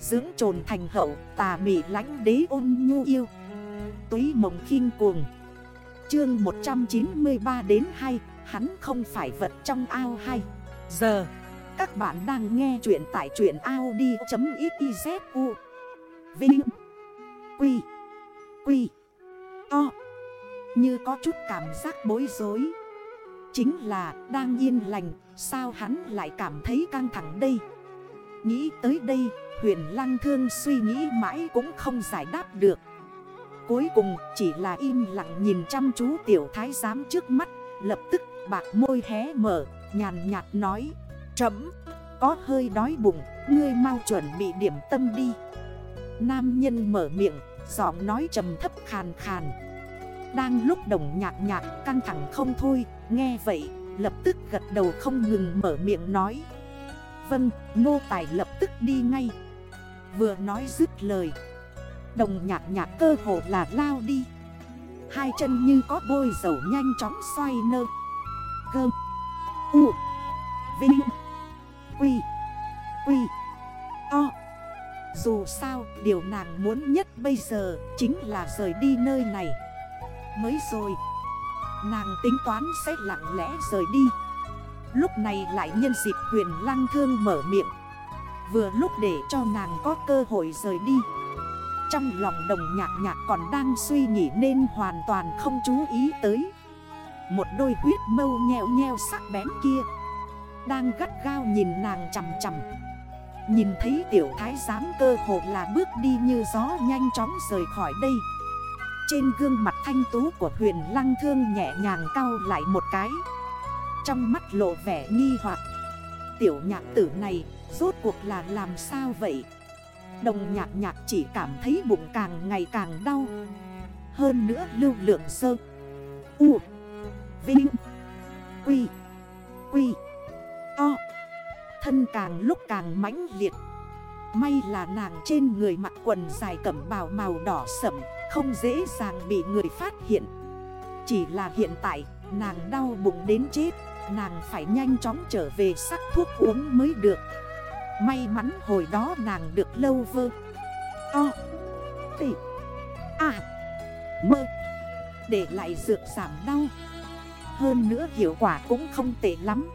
Dưỡng trồn thành hậu, tà mị lánh đế ôn nhu yêu. Túy mộng khinh cuồng. Chương 193 đến 2 Hắn không phải vật trong ao hay Giờ, Các bạn đang nghe chuyện tại chuyện Audi.xyzu Vinh, Quy Quy, To. Như có chút cảm giác bối rối. Chính là đang yên lành, Sao hắn lại cảm thấy căng thẳng đây? Nghĩ tới đây Huyền lăng thương suy nghĩ mãi cũng không giải đáp được. Cuối cùng, chỉ là im lặng nhìn chăm chú tiểu thái giám trước mắt, Lập tức bạc môi hé mở, Nhàn nhạt nói Chấm Có hơi đói bụng, Ngươi mau chuẩn bị điểm tâm đi. Nam nhân mở miệng, Giọng nói trầm thấp khàn khàn. Đang lúc đồng nhạc nhạc căng thẳng không thôi, Nghe vậy, lập tức gật đầu không ngừng mở miệng nói Vâng nô tài lập tức đi ngay. Vừa nói dứt lời, Đồng nhạc nhạc cơ hồ là lao đi. Hai chân như có bôi dầu nhanh chóng xoay nơ. Cơ, U, Vinh, Quy Quy To Dù sao, điều nàng muốn nhất bây giờ Chính là rời đi nơi này. Mới rồi, Nàng tính toán sẽ lặng lẽ rời đi. Lúc này lại nhân dịp huyền lăng thương mở miệng. Vừa lúc để cho nàng có cơ hội rời đi. Trong lòng đồng nhạc nhạc còn đang suy nghĩ nên hoàn toàn không chú ý tới. Một đôi huyết mâu nheo nheo sắc bén kia. Đang gắt gao nhìn nàng chầm chầm Nhìn thấy tiểu thái giám cơ hồ là bước đi như gió nhanh chóng rời khỏi đây. Trên gương mặt thanh tú của huyền lăng thương nhẹ nhàng cau lại một cái. Trong mắt lộ vẻ nghi hoặc. Tiểu nhạc tử này, Rốt cuộc là làm sao vậy? Đồng nhạc nhạc chỉ cảm thấy bụng càng ngày càng đau. Hơn nữa lưu lượng sơ. U. Vinh. Quy. Quy. To Thân càng lúc càng mãnh liệt. May là nàng trên người mặc quần dài cẩm bào màu đỏ sẩm Không dễ dàng bị người phát hiện. Chỉ là hiện tại, nàng đau bụng đến chết. Nàng phải nhanh chóng trở về sắc thuốc uống mới được. May mắn hồi đó nàng được lâu vơ. To T À Mơ Để lại dược giảm đau. Hơn nữa hiệu quả cũng không tệ lắm.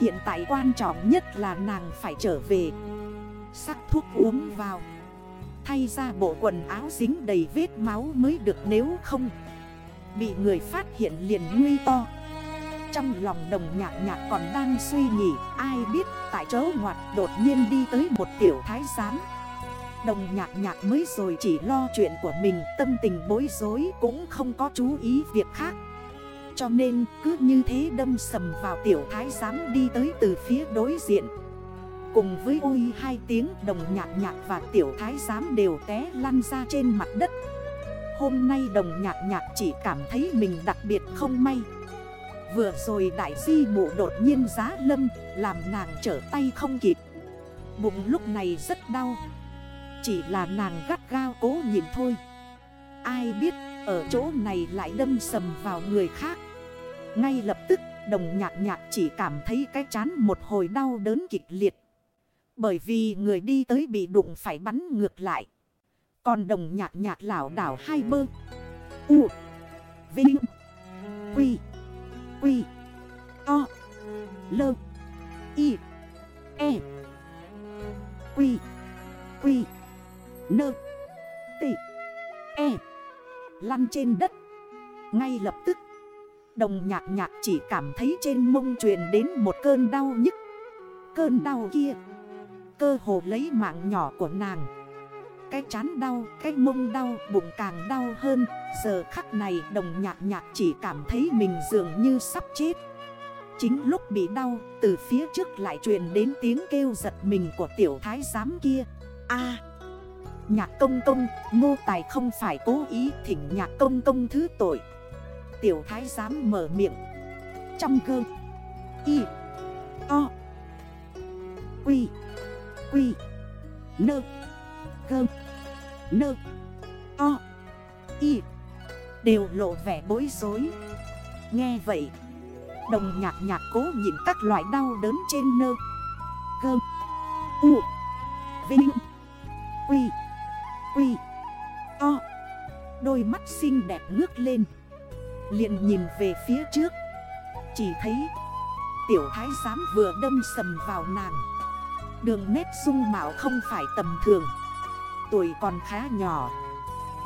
Hiện tại quan trọng nhất là nàng phải trở về. Sắc thuốc uống vào. Thay ra bộ quần áo dính đầy vết máu mới được nếu không. Bị người phát hiện liền nguy to trong lòng đồng nhạc nhạc còn đang suy nghĩ, Ai biết, tại chỗ ngoặt đột nhiên đi tới một tiểu thái giám. Đồng nhạc nhạc mới rồi chỉ lo chuyện của mình, Tâm tình bối rối cũng không có chú ý việc khác. Cho nên, cứ như thế đâm sầm vào tiểu thái giám đi tới từ phía đối diện. Cùng với ôi hai tiếng, đồng nhạc nhạc và tiểu thái giám đều té lăn ra trên mặt đất. Hôm nay đồng nhạc nhạc chỉ cảm thấy mình đặc biệt không may. Vừa rồi đại di mụ đột nhiên giá lâm, Làm nàng trở tay không kịp. Bụng lúc này rất đau. Chỉ là nàng gắt gao cố nhìn thôi. Ai biết, ở chỗ này lại đâm sầm vào người khác. Ngay lập tức, đồng nhạc nhạc chỉ cảm thấy cái chán một hồi đau đớn kịch liệt. Bởi vì người đi tới bị đụng phải bắn ngược lại. Còn đồng nhạc nhạc lảo đảo hai bơ. U. Vinh. Quy. Quy, O Lơ Y E Quy Quy Nơ Tị E Lăn trên đất. Ngay lập tức, Đồng nhạc nhạc chỉ cảm thấy trên mông truyền đến một cơn đau nhức, Cơn đau kia, Cơ hồ lấy mạng nhỏ của nàng cái chán đau, cái mông đau, bụng càng đau hơn. Giờ khắc này đồng nhạc nhạc chỉ cảm thấy mình dường như sắp chết. Chính lúc bị đau, từ phía trước lại truyền đến tiếng kêu giật mình của tiểu thái giám kia. A! Nhạc công công, ngô tài không phải cố ý thỉnh nhạc công công thứ tội. Tiểu thái giám mở miệng. Trong cơ. Y. O. Quy. Quy. Nơ. Gơ Nơ. O. Y. Đều lộ vẻ bối rối. Nghe vậy, Đồng nhạc nhạc cố nhìn các loại đau đớn trên nơ. Gơ U. Vinh. Quy. Quy. O. Đôi mắt xinh đẹp ngước lên. Liền nhìn về phía trước. Chỉ thấy, Tiểu thái giám vừa đâm sầm vào nàng. Đường nét dung mạo không phải tầm thường. Tuổi còn khá nhỏ.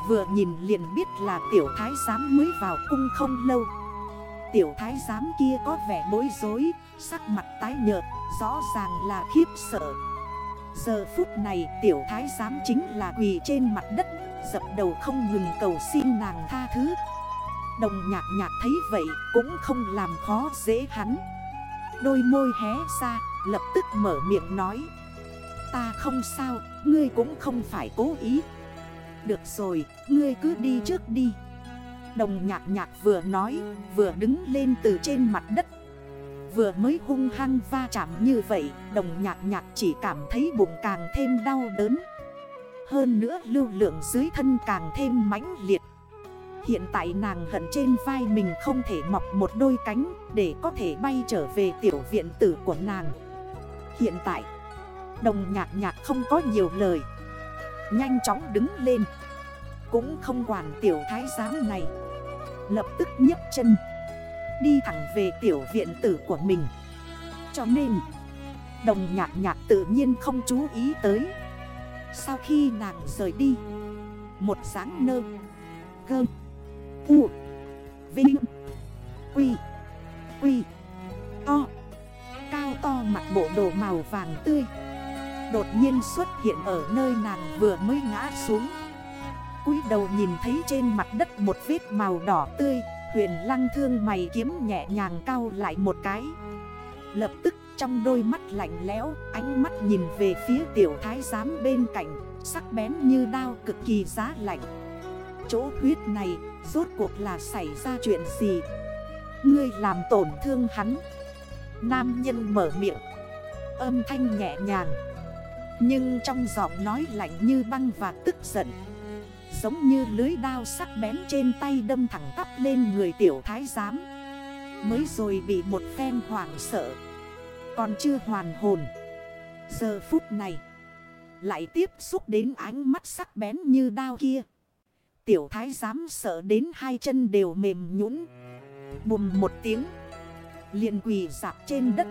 Vừa nhìn liền biết là tiểu thái giám mới vào cung không lâu. Tiểu thái giám kia có vẻ bối rối, Sắc mặt tái nhợt, Rõ ràng là khiếp sợ. Giờ phút này tiểu thái giám chính là quỳ trên mặt đất, Dập đầu không ngừng cầu xin nàng tha thứ. Đồng nhạc nhạc thấy vậy cũng không làm khó dễ hắn. Đôi môi hé ra, lập tức mở miệng nói. Ta không sao, ngươi cũng không phải cố ý. Được rồi, ngươi cứ đi trước đi. Đồng nhạc nhạc vừa nói, vừa đứng lên từ trên mặt đất. Vừa mới hung hăng va chạm như vậy Đồng nhạc nhạc chỉ cảm thấy bụng càng thêm đau đớn. Hơn nữa lưu lượng dưới thân càng thêm mãnh liệt. Hiện tại nàng hận trên vai mình không thể mọc một đôi cánh Để có thể bay trở về tiểu viện tử của nàng. Hiện tại Đồng nhạc nhạc không có nhiều lời. Nhanh chóng đứng lên. Cũng không quản tiểu thái giám này. Lập tức nhấc chân. Đi thẳng về tiểu viện tử của mình. Cho nên, Đồng nhạc nhạc tự nhiên không chú ý tới. Sau khi nàng rời đi, Một sáng nơ, Gơ, U, Vinh hiện ở nơi nàng vừa mới ngã xuống. Cúi đầu nhìn thấy trên mặt đất một vết màu đỏ tươi, Huyền lăng thương mày kiếm nhẹ nhàng cao lại một cái. Lập tức trong đôi mắt lạnh lẽo, Ánh mắt nhìn về phía tiểu thái giám bên cạnh, Sắc bén như đao cực kỳ giá lạnh. Chỗ huyết này, rốt cuộc là xảy ra chuyện gì? Ngươi làm tổn thương hắn. Nam nhân mở miệng. Âm thanh nhẹ nhàng. Nhưng trong giọng nói lạnh như băng và tức giận. Giống như lưới đao sắc bén trên tay đâm thẳng tắp lên người tiểu thái giám. Mới rồi bị một phen hoảng sợ. Còn chưa hoàn hồn. Giờ phút này, Lại tiếp xúc đến ánh mắt sắc bén như đao kia. Tiểu thái giám sợ đến hai chân đều mềm nhũn. Bùm một tiếng, liền quỳ dạp trên đất.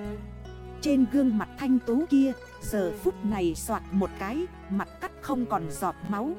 Trên gương mặt thanh tú kia, Giờ phút này soạt một cái, Mặt cắt không còn giọt máu.